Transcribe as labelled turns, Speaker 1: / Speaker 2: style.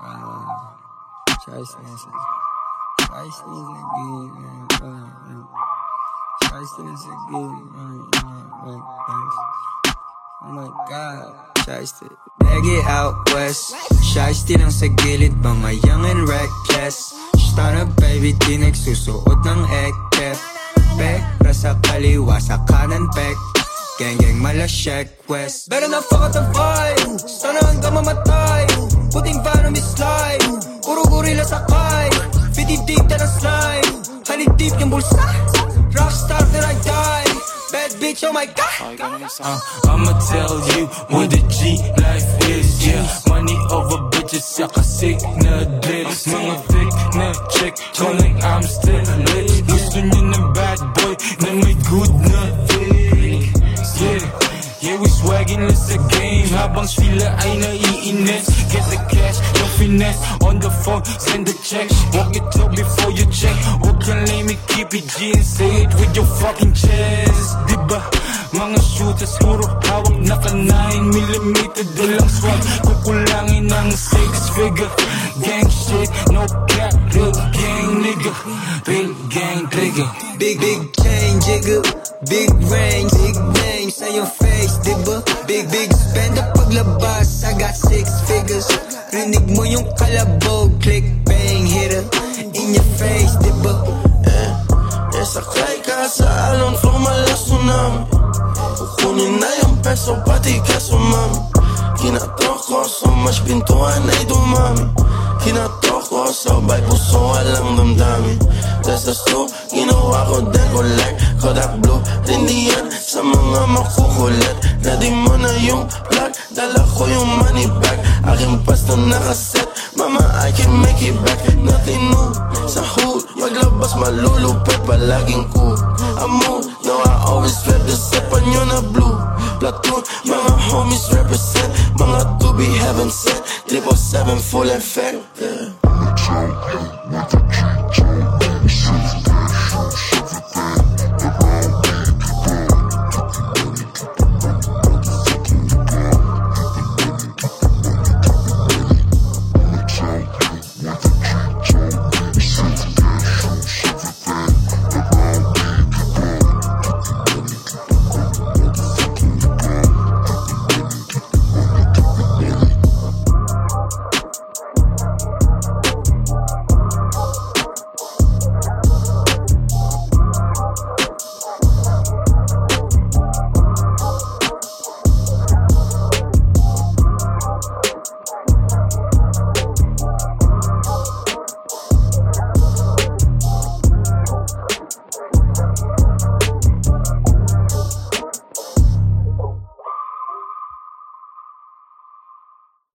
Speaker 1: Uh, Choice nasa. Choice nasa game. Choice nasa game. Oh my God. Choice to bag it out west. Choice din ang sa gilid. Mga young and reckless. Stunner baby, di nagsusuot ng ekep. Pera sa kaliwa, sa kanan pek. Gang gang malasyak west. Better na fuck the vibe. Sana hanggang mamatay. Is slide. Puro gorilla sakay. 50 deep na na slime. Honey deep yung bulsa. Rockstar till I die. Bad bitch, oh my god.
Speaker 2: Uh, I'ma tell you what the G life is, yeah Money over bitches, saka sick na drips Mga thick na chick, calling I'm still lit Gusto bad boy na may good na Yeah, yeah we swagging sa game Habang sila ay naiinis Get the cash, On the phone, send the check. Walk it up before you check. Huwag kang lame, keep it G say it with your fucking chest. Diba? Mga shooters puro hawak naka 9mm Dalang swag, kukulangin ng 6 figure. Gang shit, no cap, real gang nigga. Real gang nigga
Speaker 1: Big, big chain, jigger. Big range, big name sa your face, diba? Big, big spender. Paglabas I got six figures Rinig mo yung kalabog Click, bang, hitter In your face, diba?
Speaker 3: Eh, eh sakay ka sa alon Flow malas tsunami Kukunin na yung peso pati keso mami Kinatok ko so much pintuan ay dumami. Kinatok ko sabay puso walang damdamin. The slow, ginawa ko din collect Kodak blue, rindiyan sa mga makukulit Ready mo na yung plug, dala ko yung money back. Aking pasto nakaset, mama I can make it back. Nothing new. Sa hood, maglabas malulupit palaging cool. Mood, no I always rep the set panyo na blue. Platoon, mga homies represent. Mga to be heaven sent Triple seven full effect, yeah